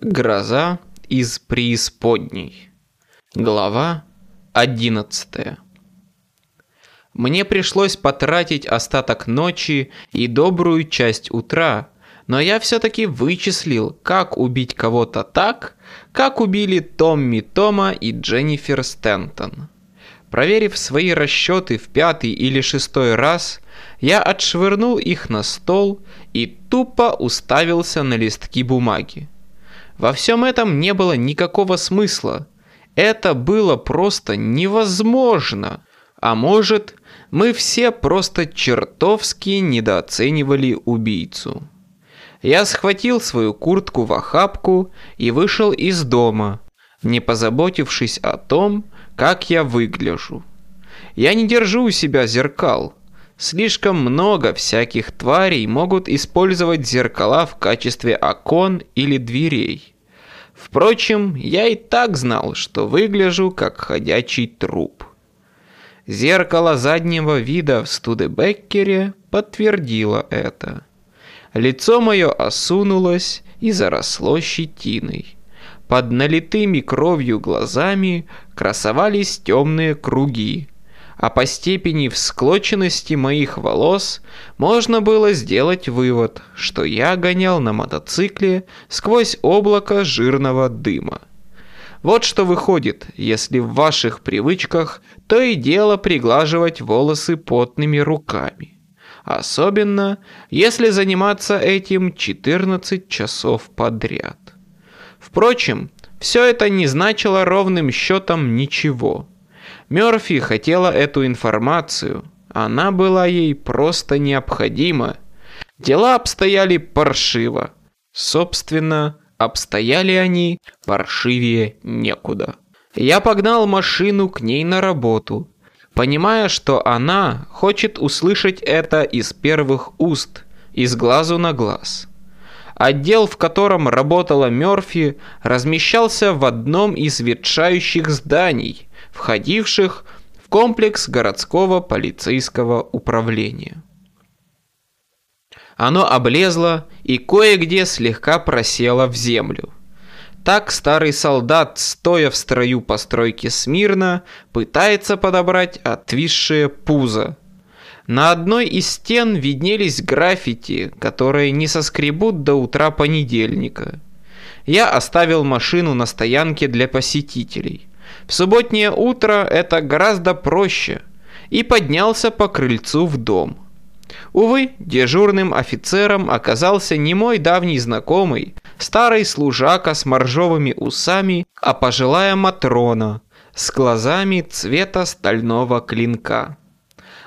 Гроза из преисподней. Глава 11. Мне пришлось потратить остаток ночи и добрую часть утра, но я все-таки вычислил, как убить кого-то так, как убили Томми Тома и Дженнифер Стентон. Проверив свои расчеты в пятый или шестой раз, я отшвырнул их на стол и тупо уставился на листки бумаги. Во всем этом не было никакого смысла. Это было просто невозможно. А может, мы все просто чертовски недооценивали убийцу. Я схватил свою куртку в охапку и вышел из дома, не позаботившись о том, как я выгляжу. Я не держу у себя зеркал. Слишком много всяких тварей могут использовать зеркала в качестве окон или дверей. Впрочем, я и так знал, что выгляжу как ходячий труп. Зеркало заднего вида в Студебеккере подтвердило это. Лицо мое осунулось и заросло щетиной. Под налитыми кровью глазами красовались темные круги, а по степени всклоченности моих волос можно было сделать вывод, что я гонял на мотоцикле сквозь облако жирного дыма. Вот что выходит, если в ваших привычках то и дело приглаживать волосы потными руками. Особенно, если заниматься этим 14 часов подряд. Впрочем, все это не значило ровным счетом ничего – Мёрфи хотела эту информацию. Она была ей просто необходима. Дела обстояли паршиво. Собственно, обстояли они паршивее некуда. Я погнал машину к ней на работу, понимая, что она хочет услышать это из первых уст, из глазу на глаз. Отдел, в котором работала Мёрфи, размещался в одном из ветшающих зданий – входивших в комплекс городского полицейского управления. Оно облезло и кое-где слегка просело в землю. Так старый солдат, стоя в строю постройки смирно, пытается подобрать отвисшее пузо. На одной из стен виднелись граффити, которые не соскребут до утра понедельника. Я оставил машину на стоянке для посетителей. В субботнее утро это гораздо проще. И поднялся по крыльцу в дом. Увы, дежурным офицером оказался не мой давний знакомый, старый служака с моржовыми усами, а пожилая Матрона с глазами цвета стального клинка.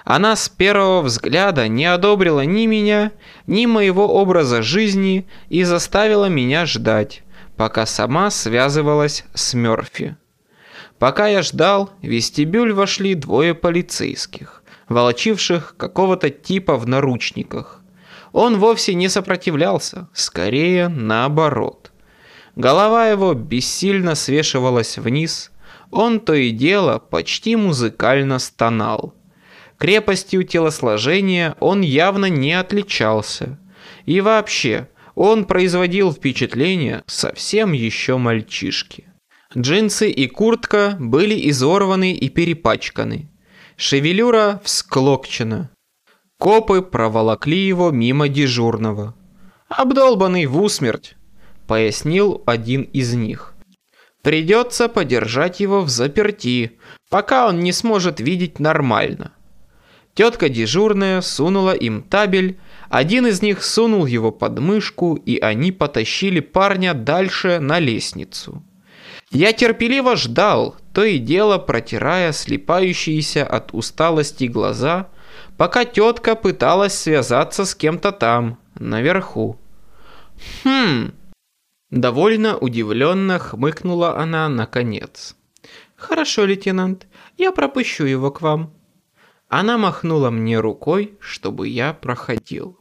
Она с первого взгляда не одобрила ни меня, ни моего образа жизни и заставила меня ждать, пока сама связывалась с Мёрфи. Пока я ждал, в вестибюль вошли двое полицейских, волочивших какого-то типа в наручниках. Он вовсе не сопротивлялся, скорее наоборот. Голова его бессильно свешивалась вниз, он то и дело почти музыкально стонал. Крепостью телосложения он явно не отличался. И вообще, он производил впечатление совсем еще мальчишки. Джинсы и куртка были изорваны и перепачканы. Шевелюра всклокчена. Копы проволокли его мимо дежурного. «Обдолбанный в усмерть», — пояснил один из них. «Придется подержать его в заперти, пока он не сможет видеть нормально». Тетка дежурная сунула им табель, один из них сунул его под мышку, и они потащили парня дальше на лестницу. Я терпеливо ждал, то и дело протирая слепающиеся от усталости глаза, пока тетка пыталась связаться с кем-то там, наверху. «Хм...» Довольно удивленно хмыкнула она наконец. «Хорошо, лейтенант, я пропущу его к вам». Она махнула мне рукой, чтобы я проходил.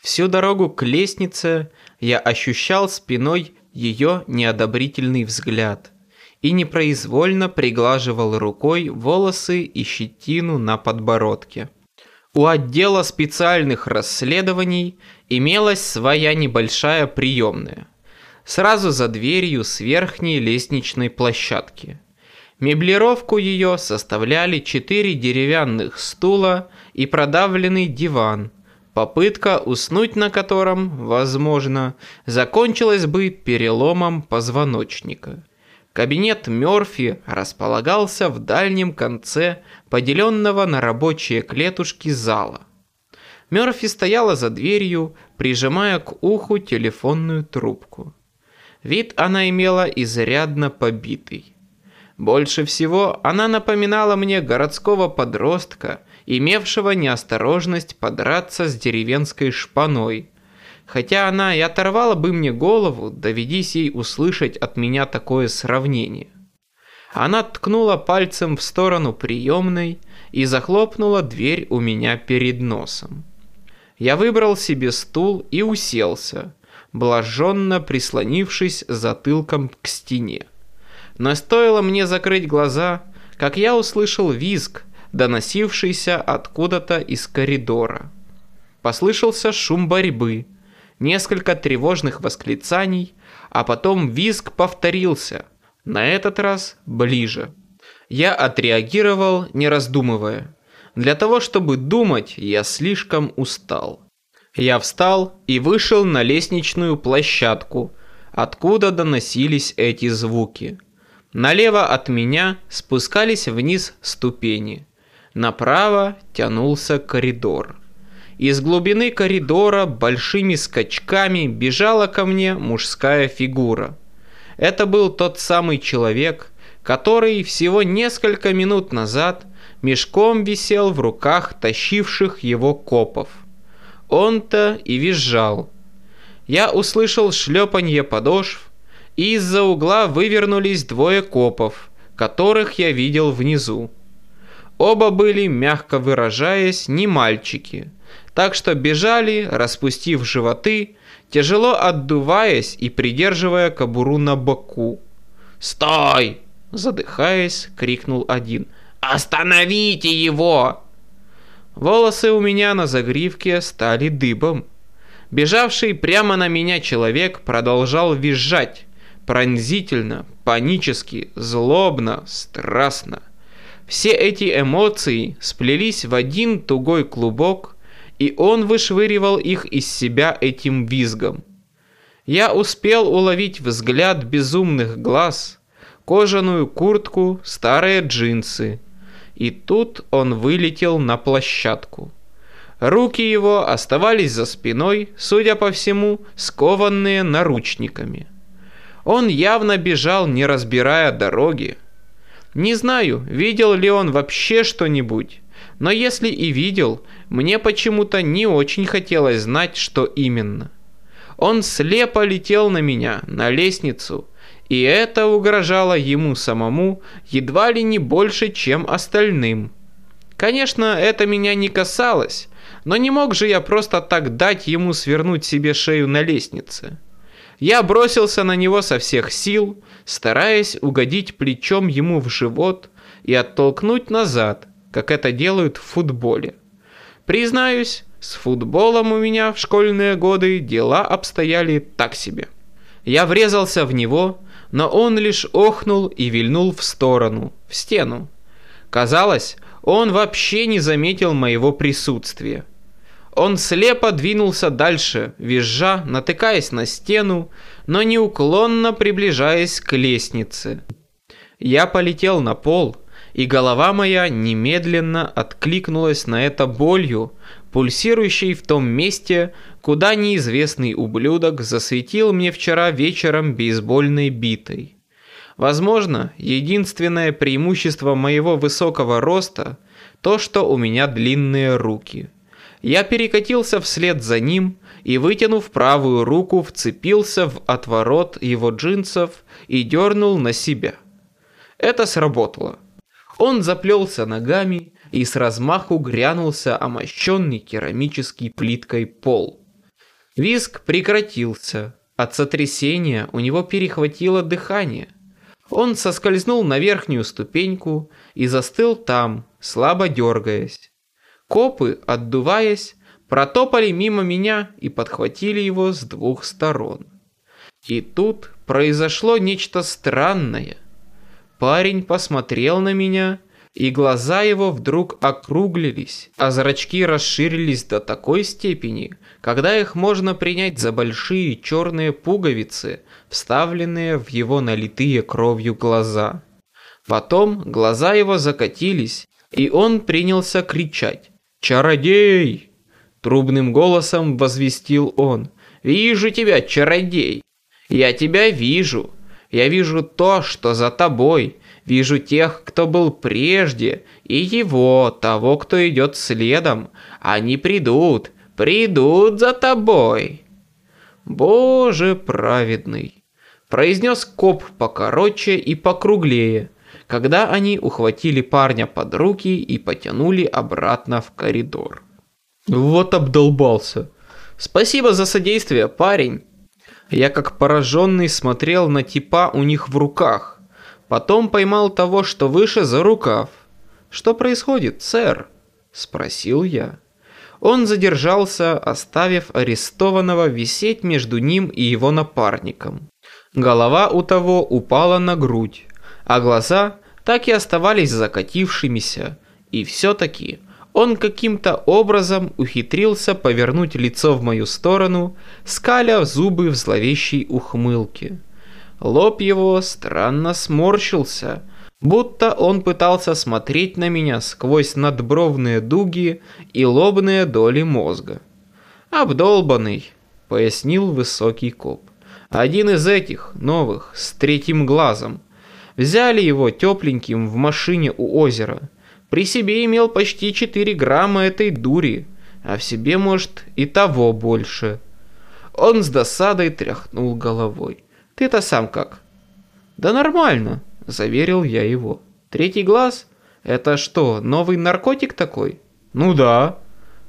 Всю дорогу к лестнице я ощущал спиной ее неодобрительный взгляд и непроизвольно приглаживал рукой волосы и щетину на подбородке. У отдела специальных расследований имелась своя небольшая приемная. сразу за дверью с верхней лестничной площадки. Меблировку ее составляли четыре деревянных стула и продавленный диван, попытка уснуть на котором, возможно, закончилась бы переломом позвоночника. Кабинет Мёрфи располагался в дальнем конце поделенного на рабочие клетушки зала. Мёрфи стояла за дверью, прижимая к уху телефонную трубку. Вид она имела изрядно побитый. Больше всего она напоминала мне городского подростка, имевшего неосторожность подраться с деревенской шпаной. Хотя она и оторвала бы мне голову, доведись ей услышать от меня такое сравнение. Она ткнула пальцем в сторону приемной и захлопнула дверь у меня перед носом. Я выбрал себе стул и уселся, блаженно прислонившись затылком к стене. Но стоило мне закрыть глаза, как я услышал визг, доносившийся откуда-то из коридора. Послышался шум борьбы, несколько тревожных восклицаний, а потом визг повторился, на этот раз ближе. Я отреагировал, не раздумывая. Для того, чтобы думать, я слишком устал. Я встал и вышел на лестничную площадку, откуда доносились эти звуки. Налево от меня спускались вниз ступени. Направо тянулся коридор. Из глубины коридора большими скачками бежала ко мне мужская фигура. Это был тот самый человек, который всего несколько минут назад мешком висел в руках тащивших его копов. Он-то и визжал. Я услышал шлепанье подошв, из-за угла вывернулись двое копов, которых я видел внизу. Оба были, мягко выражаясь, не мальчики, так что бежали, распустив животы, тяжело отдуваясь и придерживая кобуру на боку. «Стой!» – задыхаясь, крикнул один. «Остановите его!» Волосы у меня на загривке стали дыбом. Бежавший прямо на меня человек продолжал визжать. Пронзительно, панически, злобно, страстно. Все эти эмоции сплелись в один тугой клубок, и он вышвыривал их из себя этим визгом. Я успел уловить взгляд безумных глаз, кожаную куртку, старые джинсы – и тут он вылетел на площадку. Руки его оставались за спиной, судя по всему, скованные наручниками. Он явно бежал, не разбирая дороги. Не знаю, видел ли он вообще что-нибудь, но если и видел, мне почему-то не очень хотелось знать, что именно. Он слепо летел на меня, на лестницу, и это угрожало ему самому едва ли не больше, чем остальным. Конечно, это меня не касалось, но не мог же я просто так дать ему свернуть себе шею на лестнице. Я бросился на него со всех сил, стараясь угодить плечом ему в живот и оттолкнуть назад, как это делают в футболе. Признаюсь, с футболом у меня в школьные годы дела обстояли так себе. Я врезался в него, но он лишь охнул и вильнул в сторону, в стену. Казалось, он вообще не заметил моего присутствия. Он слепо двинулся дальше, визжа, натыкаясь на стену, но неуклонно приближаясь к лестнице. Я полетел на пол, и голова моя немедленно откликнулась на это болью, пульсирующей в том месте, куда неизвестный ублюдок засветил мне вчера вечером бейсбольной битой. Возможно, единственное преимущество моего высокого роста – то, что у меня длинные руки. Я перекатился вслед за ним и, вытянув правую руку, вцепился в отворот его джинсов и дернул на себя. Это сработало. Он заплелся ногами и с размаху грянулся о мощенный керамический плиткой пол. Виск прекратился. От сотрясения у него перехватило дыхание. Он соскользнул на верхнюю ступеньку и застыл там, слабо дергаясь. Копы, отдуваясь, протопали мимо меня и подхватили его с двух сторон. И тут произошло нечто странное. Парень посмотрел на меня, и глаза его вдруг округлились, а зрачки расширились до такой степени, когда их можно принять за большие черные пуговицы, вставленные в его налитые кровью глаза. Потом глаза его закатились, и он принялся кричать «Чародей!» Трубным голосом возвестил он «Вижу тебя, чародей! Я тебя вижу! Я вижу то, что за тобой, Вижу тех, кто был прежде, и его, того, кто идет следом. Они придут, придут за тобой. Боже праведный, произнес коп покороче и покруглее, когда они ухватили парня под руки и потянули обратно в коридор. Вот обдолбался. Спасибо за содействие, парень. Я как пораженный смотрел на типа у них в руках. Потом поймал того, что выше за рукав. «Что происходит, сэр?» – спросил я. Он задержался, оставив арестованного висеть между ним и его напарником. Голова у того упала на грудь, а глаза так и оставались закатившимися. И все-таки он каким-то образом ухитрился повернуть лицо в мою сторону, скаля зубы в зловещей ухмылке. Лоб его странно сморщился, будто он пытался смотреть на меня сквозь надбровные дуги и лобные доли мозга. «Обдолбанный», — пояснил высокий коп. «Один из этих, новых, с третьим глазом. Взяли его тепленьким в машине у озера. При себе имел почти 4 грамма этой дури, а в себе, может, и того больше». Он с досадой тряхнул головой. Ты-то сам как? Да нормально, заверил я его. Третий глаз? Это что, новый наркотик такой? Ну да.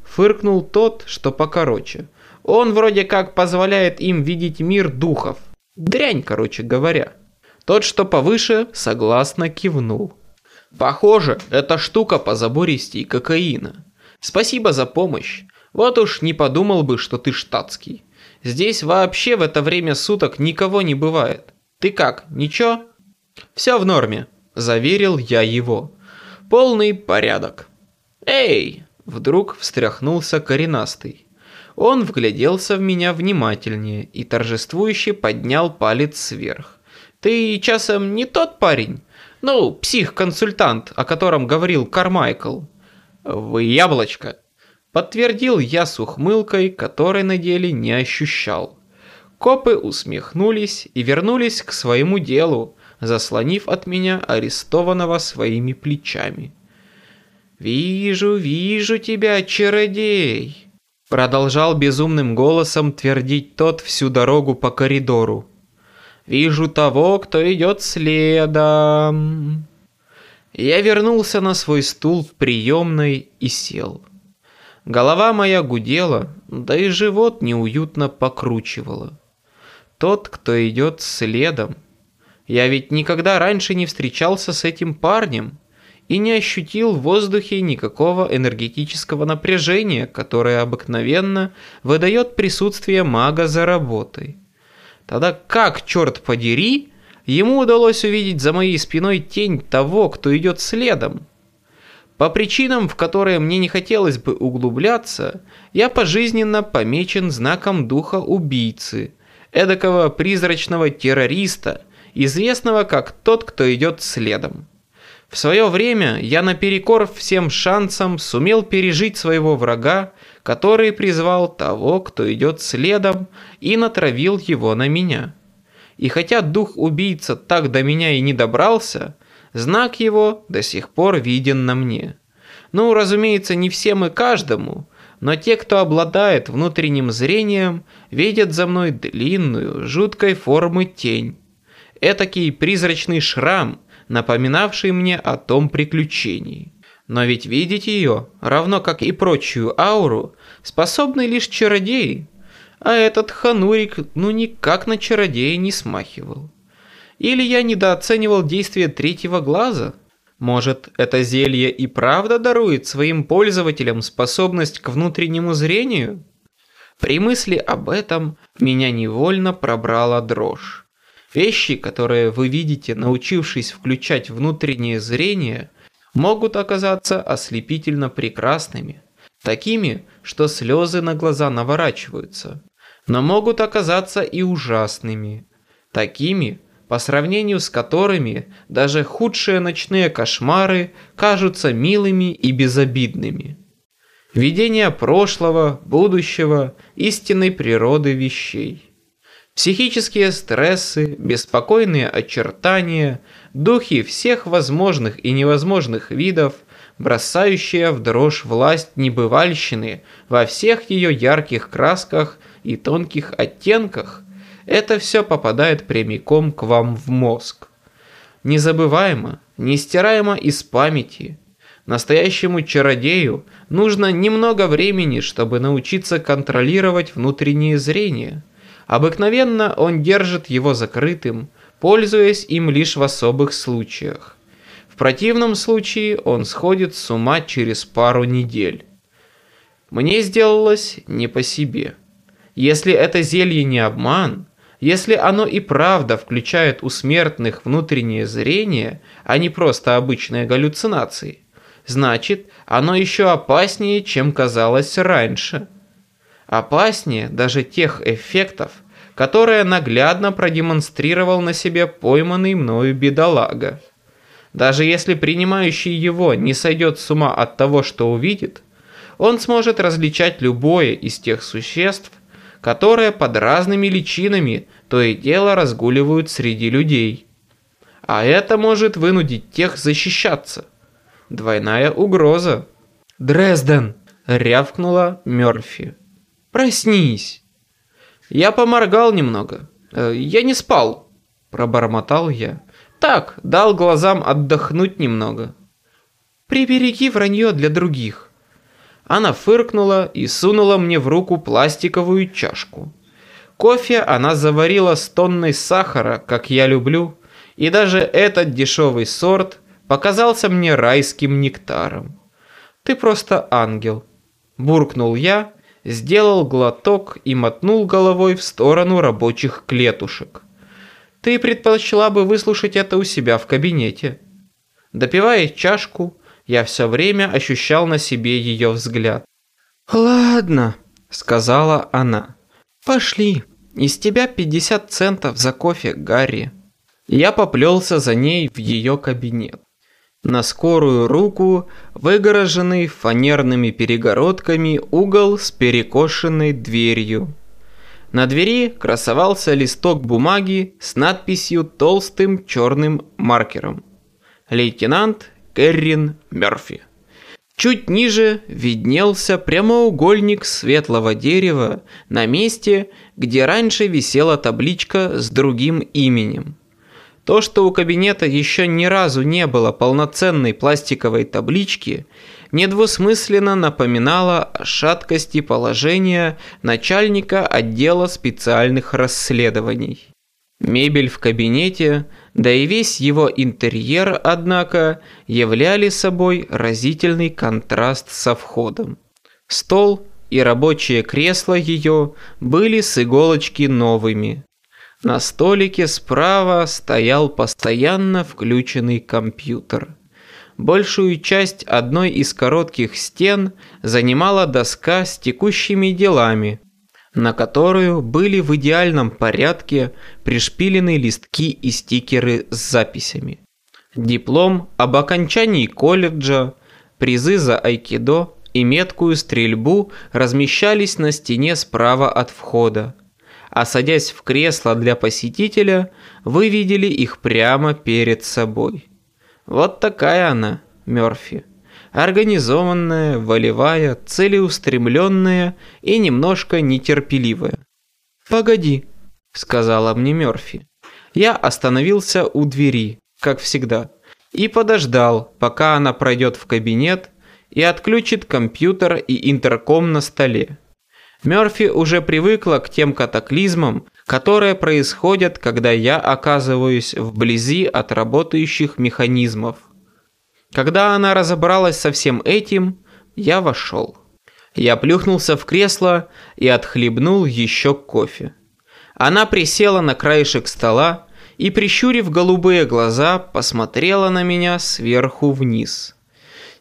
Фыркнул тот, что покороче. Он вроде как позволяет им видеть мир духов. Дрянь, короче говоря. Тот, что повыше, согласно кивнул. Похоже, эта штука по забористей кокаина. Спасибо за помощь. Вот уж не подумал бы, что ты штатский. Здесь вообще в это время суток никого не бывает. Ты как, ничего? Все в норме, заверил я его. Полный порядок. Эй, вдруг встряхнулся коренастый. Он вгляделся в меня внимательнее и торжествующе поднял палец вверх. Ты часом не тот парень? Ну, псих-консультант, о котором говорил Кармайкл. Вы яблочко, Подтвердил я с ухмылкой, которой на деле не ощущал. Копы усмехнулись и вернулись к своему делу, заслонив от меня арестованного своими плечами. «Вижу, вижу тебя, чародей!» Продолжал безумным голосом твердить тот всю дорогу по коридору. «Вижу того, кто идет следом!» Я вернулся на свой стул в приемной и сел. Голова моя гудела, да и живот неуютно покручивало. Тот, кто идет следом. Я ведь никогда раньше не встречался с этим парнем и не ощутил в воздухе никакого энергетического напряжения, которое обыкновенно выдает присутствие мага за работой. Тогда как, черт подери, ему удалось увидеть за моей спиной тень того, кто идет следом? По причинам, в которые мне не хотелось бы углубляться, я пожизненно помечен знаком духа убийцы, эдакого призрачного террориста, известного как тот, кто идет следом. В свое время я наперекор всем шансам сумел пережить своего врага, который призвал того, кто идет следом, и натравил его на меня. И хотя дух убийца так до меня и не добрался, Знак его до сих пор виден на мне. Ну, разумеется, не всем и каждому, но те, кто обладает внутренним зрением, видят за мной длинную, жуткой формы тень. Этакий призрачный шрам, напоминавший мне о том приключении. Но ведь видеть ее, равно как и прочую ауру, способны лишь чародеи. А этот ханурик ну никак на чародея не смахивал. Или я недооценивал действие третьего глаза? Может, это зелье и правда дарует своим пользователям способность к внутреннему зрению? При мысли об этом меня невольно пробрала дрожь. Вещи, которые вы видите, научившись включать внутреннее зрение, могут оказаться ослепительно прекрасными, такими, что слезы на глаза наворачиваются, но могут оказаться и ужасными, такими, по сравнению с которыми даже худшие ночные кошмары кажутся милыми и безобидными. Видение прошлого, будущего, истинной природы вещей. Психические стрессы, беспокойные очертания, духи всех возможных и невозможных видов, бросающие в дрожь власть небывальщины во всех ее ярких красках и тонких оттенках, это все попадает прямиком к вам в мозг. Незабываемо, нестираемо из памяти. Настоящему чародею нужно немного времени, чтобы научиться контролировать внутреннее зрение. Обыкновенно он держит его закрытым, пользуясь им лишь в особых случаях. В противном случае он сходит с ума через пару недель. Мне сделалось не по себе. Если это зелье не обман, если оно и правда включает у смертных внутреннее зрение, а не просто обычные галлюцинации, значит, оно еще опаснее, чем казалось раньше. Опаснее даже тех эффектов, которые наглядно продемонстрировал на себе пойманный мною бедолага. Даже если принимающий его не сойдет с ума от того, что увидит, он сможет различать любое из тех существ, которые под разными личинами то и дело разгуливают среди людей. А это может вынудить тех защищаться. Двойная угроза. «Дрезден!» – рявкнула Мёрфи. «Проснись!» Я поморгал немного. «Э, «Я не спал!» – пробормотал я. «Так, дал глазам отдохнуть немного». «Прибереги вранье для других!» Она фыркнула и сунула мне в руку пластиковую чашку. Кофе она заварила с тонной сахара, как я люблю, и даже этот дешевый сорт показался мне райским нектаром. «Ты просто ангел», – буркнул я, сделал глоток и мотнул головой в сторону рабочих клетушек. «Ты предпочла бы выслушать это у себя в кабинете». Допивая чашку, я все время ощущал на себе ее взгляд. «Ладно», — сказала она. «Пошли, из тебя 50 центов за кофе, Гарри». Я поплелся за ней в ее кабинет. На скорую руку выгороженный фанерными перегородками угол с перекошенной дверью. На двери красовался листок бумаги с надписью толстым черным маркером. Лейтенант Кэррин Мерфи. Чуть ниже виднелся прямоугольник светлого дерева на месте, где раньше висела табличка с другим именем. То, что у кабинета еще ни разу не было полноценной пластиковой таблички, недвусмысленно напоминало о шаткости положения начальника отдела специальных расследований. Мебель в кабинете, да и весь его интерьер, однако, являли собой разительный контраст со входом. Стол и рабочее кресло ее были с иголочки новыми. На столике справа стоял постоянно включенный компьютер. Большую часть одной из коротких стен занимала доска с текущими делами – на которую были в идеальном порядке пришпилены листки и стикеры с записями. Диплом об окончании колледжа, призы за айкидо и меткую стрельбу размещались на стене справа от входа. А садясь в кресло для посетителя, вы видели их прямо перед собой. Вот такая она, Мёрфи организованная, волевая, целеустремленная и немножко нетерпеливая. «Погоди», — сказала мне Мёрфи. Я остановился у двери, как всегда, и подождал, пока она пройдет в кабинет и отключит компьютер и интерком на столе. Мёрфи уже привыкла к тем катаклизмам, которые происходят, когда я оказываюсь вблизи от работающих механизмов. Когда она разобралась со всем этим, я вошел. Я плюхнулся в кресло и отхлебнул еще кофе. Она присела на краешек стола и, прищурив голубые глаза, посмотрела на меня сверху вниз.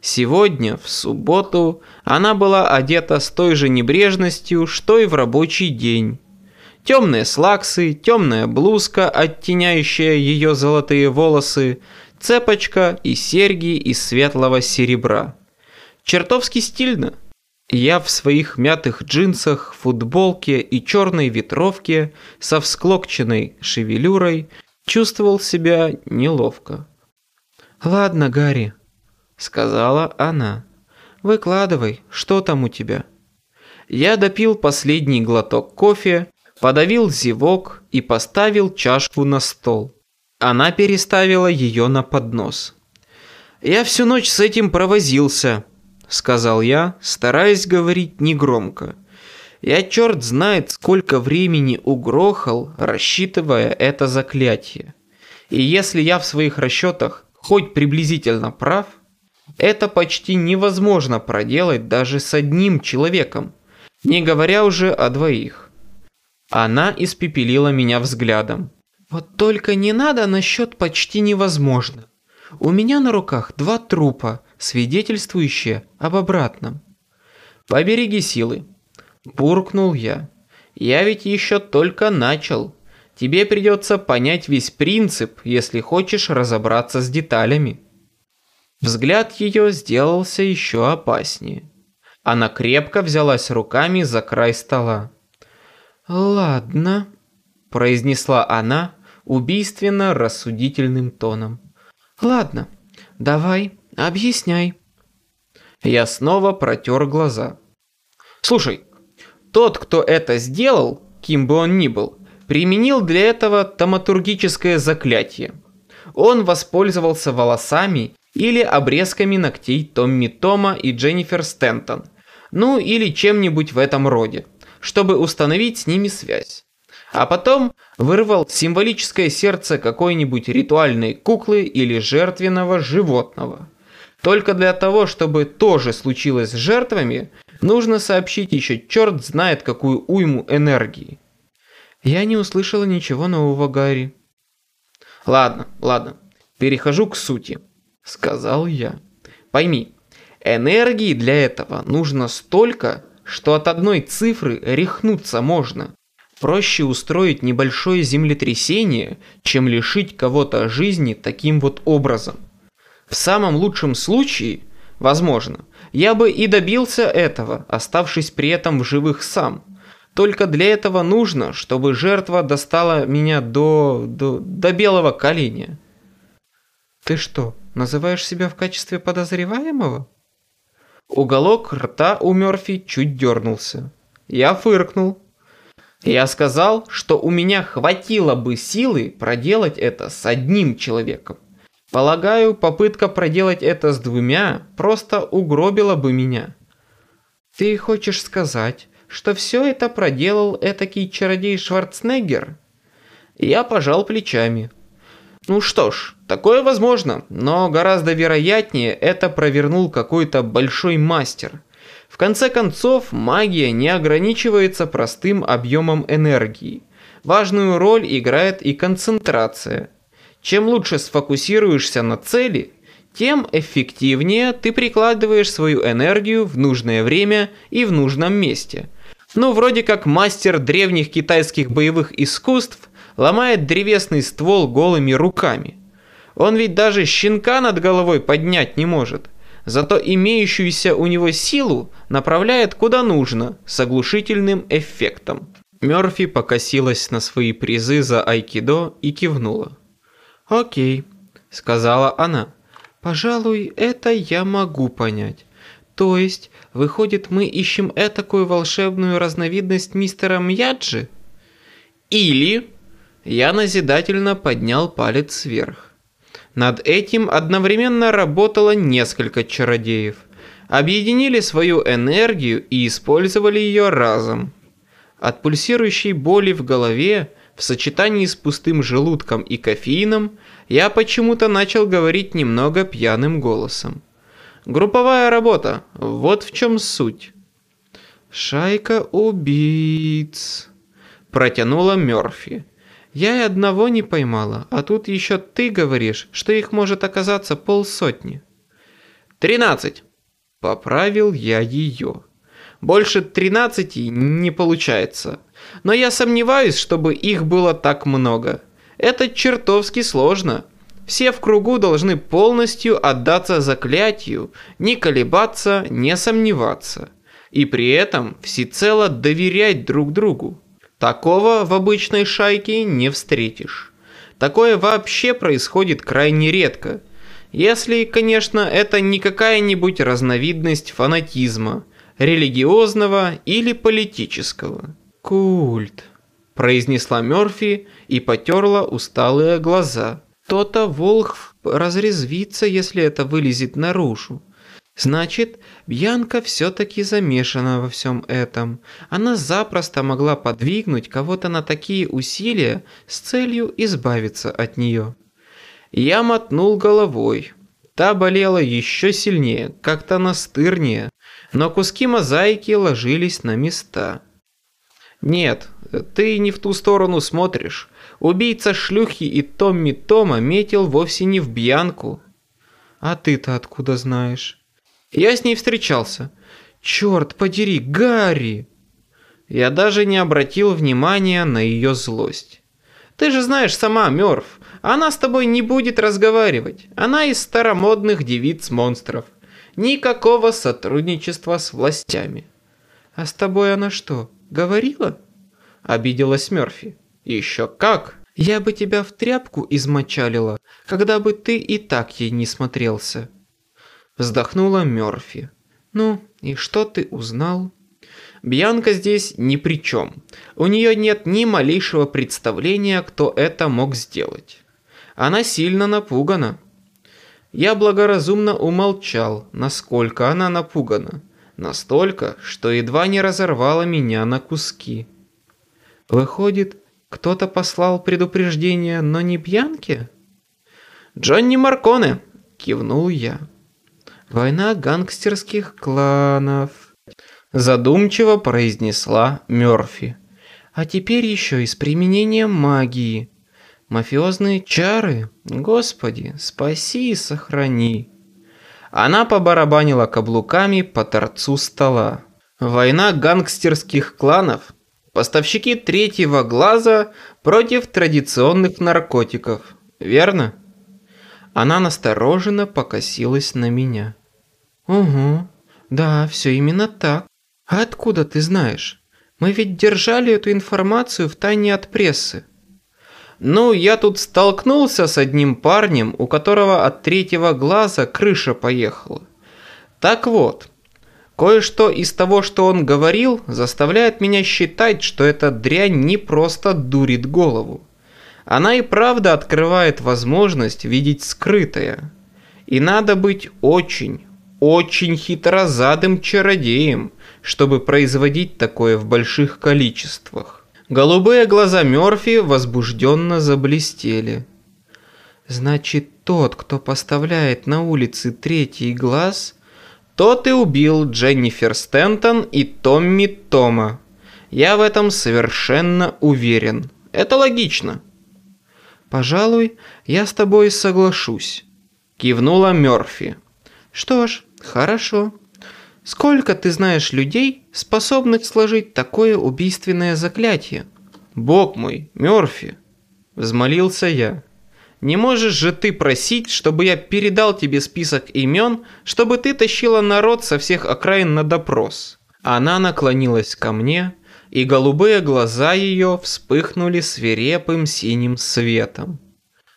Сегодня, в субботу, она была одета с той же небрежностью, что и в рабочий день. Темные слаксы, темная блузка, оттеняющая ее золотые волосы, цепочка и серьги из светлого серебра. Чертовски стильно. Я в своих мятых джинсах, футболке и черной ветровке со всклокченной шевелюрой чувствовал себя неловко. «Ладно, Гарри», — сказала она, — «выкладывай, что там у тебя?» Я допил последний глоток кофе, подавил зевок и поставил чашку на стол. Она переставила ее на поднос. «Я всю ночь с этим провозился», сказал я, стараясь говорить негромко. Я черт знает, сколько времени угрохал, рассчитывая это заклятие. И если я в своих расчетах хоть приблизительно прав, это почти невозможно проделать даже с одним человеком, не говоря уже о двоих. Она испепелила меня взглядом. Вот только не надо насчет почти невозможно. У меня на руках два трупа, свидетельствующие об обратном. «Побереги силы», – буркнул я. «Я ведь еще только начал. Тебе придется понять весь принцип, если хочешь разобраться с деталями». Взгляд ее сделался еще опаснее. Она крепко взялась руками за край стола. «Ладно», – произнесла она убийственно рассудительным тоном. «Ладно, давай Объясняй. Я снова протер глаза. Слушай, тот, кто это сделал, кем бы он ни был, применил для этого томатургическое заклятие. Он воспользовался волосами или обрезками ногтей Томми Тома и Дженнифер Стентон, ну или чем-нибудь в этом роде, чтобы установить с ними связь. А потом вырвал символическое сердце какой-нибудь ритуальной куклы или жертвенного животного. Только для того, чтобы тоже случилось с жертвами, нужно сообщить еще черт знает какую уйму энергии. Я не услышала ничего нового, Гарри. Ладно, ладно, перехожу к сути, сказал я. Пойми, энергии для этого нужно столько, что от одной цифры рехнуться можно. Проще устроить небольшое землетрясение, чем лишить кого-то жизни таким вот образом. В самом лучшем случае, возможно, я бы и добился этого, оставшись при этом в живых сам. Только для этого нужно, чтобы жертва достала меня до... до, до белого коленя. Ты что, называешь себя в качестве подозреваемого? Уголок рта у Мёрфи чуть дернулся. Я фыркнул. Я сказал, что у меня хватило бы силы проделать это с одним человеком. Полагаю, попытка проделать это с двумя просто угробила бы меня. Ты хочешь сказать, что все это проделал этакий чародей Шварценеггер? Я пожал плечами. Ну что ж, такое возможно, но гораздо вероятнее это провернул какой-то большой мастер. В конце концов, магия не ограничивается простым объемом энергии. Важную роль играет и концентрация – чем лучше сфокусируешься на цели, тем эффективнее ты прикладываешь свою энергию в нужное время и в нужном месте. Ну, вроде как мастер древних китайских боевых искусств ломает древесный ствол голыми руками. Он ведь даже щенка над головой поднять не может. Зато имеющуюся у него силу направляет куда нужно, с оглушительным эффектом. Мёрфи покосилась на свои призы за айкидо и кивнула. «Окей», — сказала она. «Пожалуй, это я могу понять. То есть, выходит, мы ищем этакую волшебную разновидность мистера Мьяджи?» «Или...» Я назидательно поднял палец вверх. Над этим одновременно работало несколько чародеев. Объединили свою энергию и использовали ее разом. От пульсирующей боли в голове в сочетании с пустым желудком и кофеином я почему-то начал говорить немного пьяным голосом. Групповая работа, вот в чем суть. «Шайка убийц», – протянула Мёрфи. «Я и одного не поймала, а тут еще ты говоришь, что их может оказаться полсотни». «Тринадцать», – поправил я ее. «Больше тринадцати не получается, но я сомневаюсь, чтобы их было так много. Это чертовски сложно». Все в кругу должны полностью отдаться заклятию, не колебаться, не сомневаться и при этом всецело доверять друг другу. Такого в обычной шайке не встретишь. Такое вообще происходит крайне редко. Если, конечно, это не какая-нибудь разновидность фанатизма, религиозного или политического. «Культ», – произнесла Мёрфи и потерла усталые глаза. «То-то Волх разрезвится, если это вылезет наружу. Значит, Бьянка все-таки замешана во всем этом. Она запросто могла подвигнуть кого-то на такие усилия с целью избавиться от нее. Я мотнул головой. Та болела еще сильнее, как-то настырнее, но куски мозаики ложились на места. «Нет, ты не в ту сторону смотришь. Убийца шлюхи и Томми Тома метил вовсе не в Бьянку». «А ты-то откуда знаешь?» Я с ней встречался. Черт подери, Гарри! Я даже не обратил внимания на ее злость. Ты же знаешь сама, Мёрф, она с тобой не будет разговаривать. Она из старомодных девиц-монстров. Никакого сотрудничества с властями. А с тобой она что, говорила? Обиделась Мёрфи. Еще как! Я бы тебя в тряпку измочалила, когда бы ты и так ей не смотрелся. Вздохнула Мёрфи. «Ну, и что ты узнал?» Бьянка здесь ни при чем. У нее нет ни малейшего представления, кто это мог сделать. Она сильно напугана. Я благоразумно умолчал, насколько она напугана. Настолько, что едва не разорвала меня на куски. Выходит, кто-то послал предупреждение, но не Бьянке? «Джонни Марконе!» – кивнул я. Война гангстерских кланов. Задумчиво произнесла Мёрфи. А теперь еще и с применением магии. Мафиозные чары? Господи, спаси и сохрани. Она побарабанила каблуками по торцу стола. Война гангстерских кланов. Поставщики третьего глаза против традиционных наркотиков. Верно? Она настороженно покосилась на меня. «Угу, да, все именно так. А откуда ты знаешь? Мы ведь держали эту информацию в тайне от прессы». «Ну, я тут столкнулся с одним парнем, у которого от третьего глаза крыша поехала. Так вот, кое-что из того, что он говорил, заставляет меня считать, что эта дрянь не просто дурит голову. Она и правда открывает возможность видеть скрытое. И надо быть очень, очень хитрозадым чародеем, чтобы производить такое в больших количествах. Голубые глаза Мёрфи возбужденно заблестели. «Значит, тот, кто поставляет на улице третий глаз, тот и убил Дженнифер Стентон и Томми Тома. Я в этом совершенно уверен. Это логично». «Пожалуй, я с тобой соглашусь», – кивнула Мёрфи. «Что ж, Хорошо. Сколько ты знаешь людей, способных сложить такое убийственное заклятие? Бог мой, Мёрфи, взмолился я. Не можешь же ты просить, чтобы я передал тебе список имен, чтобы ты тащила народ со всех окраин на допрос? Она наклонилась ко мне, и голубые глаза ее вспыхнули свирепым синим светом.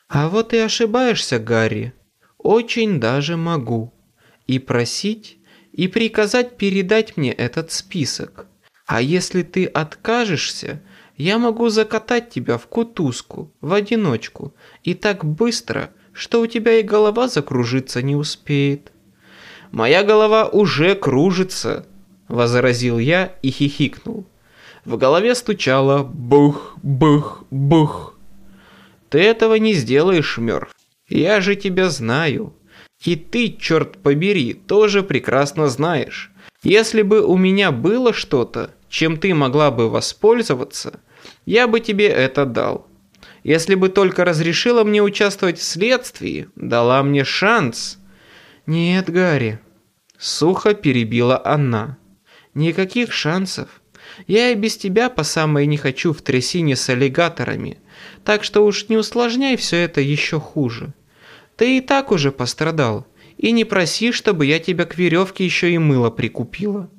А вот и ошибаешься, Гарри. Очень даже могу и просить, и приказать передать мне этот список. А если ты откажешься, я могу закатать тебя в кутузку, в одиночку, и так быстро, что у тебя и голова закружиться не успеет. Моя голова уже кружится, возразил я и хихикнул. В голове стучало бух, бух, бух. Ты этого не сделаешь, Мёрф. Я же тебя знаю. И ты, черт побери, тоже прекрасно знаешь. Если бы у меня было что-то, чем ты могла бы воспользоваться, я бы тебе это дал. Если бы только разрешила мне участвовать в следствии, дала мне шанс. Нет, Гарри, сухо перебила она. Никаких шансов. Я и без тебя по самое не хочу в трясине с аллигаторами. Так что уж не усложняй все это еще хуже. Ты и так уже пострадал. И не проси, чтобы я тебя к веревке еще и мыло прикупила.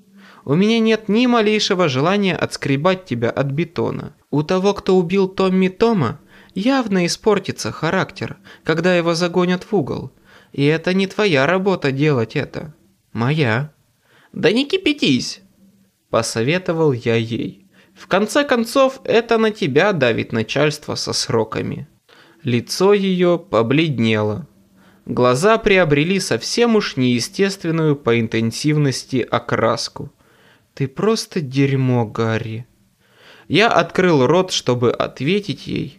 У меня нет ни малейшего желания отскребать тебя от бетона. У того, кто убил Томми Тома, явно испортится характер, когда его загонят в угол. И это не твоя работа делать это. Моя. Да не кипятись, посоветовал я ей. В конце концов, это на тебя давит начальство со сроками. Лицо ее побледнело. Глаза приобрели совсем уж неестественную по интенсивности окраску. «Ты просто дерьмо, Гарри». Я открыл рот, чтобы ответить ей.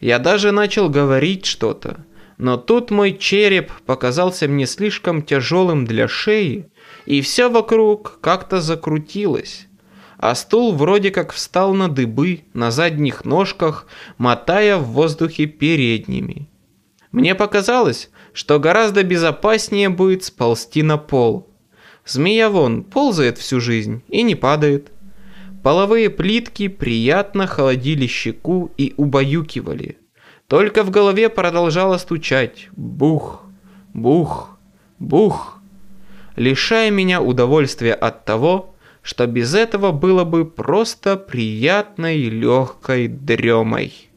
Я даже начал говорить что-то. Но тут мой череп показался мне слишком тяжелым для шеи, и все вокруг как-то закрутилось. А стул вроде как встал на дыбы, на задних ножках, мотая в воздухе передними. Мне показалось, что гораздо безопаснее будет сползти на пол. Змея вон ползает всю жизнь и не падает. Половые плитки приятно холодили щеку и убаюкивали. Только в голове продолжало стучать «бух, бух, бух», лишая меня удовольствия от того, что без этого было бы просто приятной легкой дремой.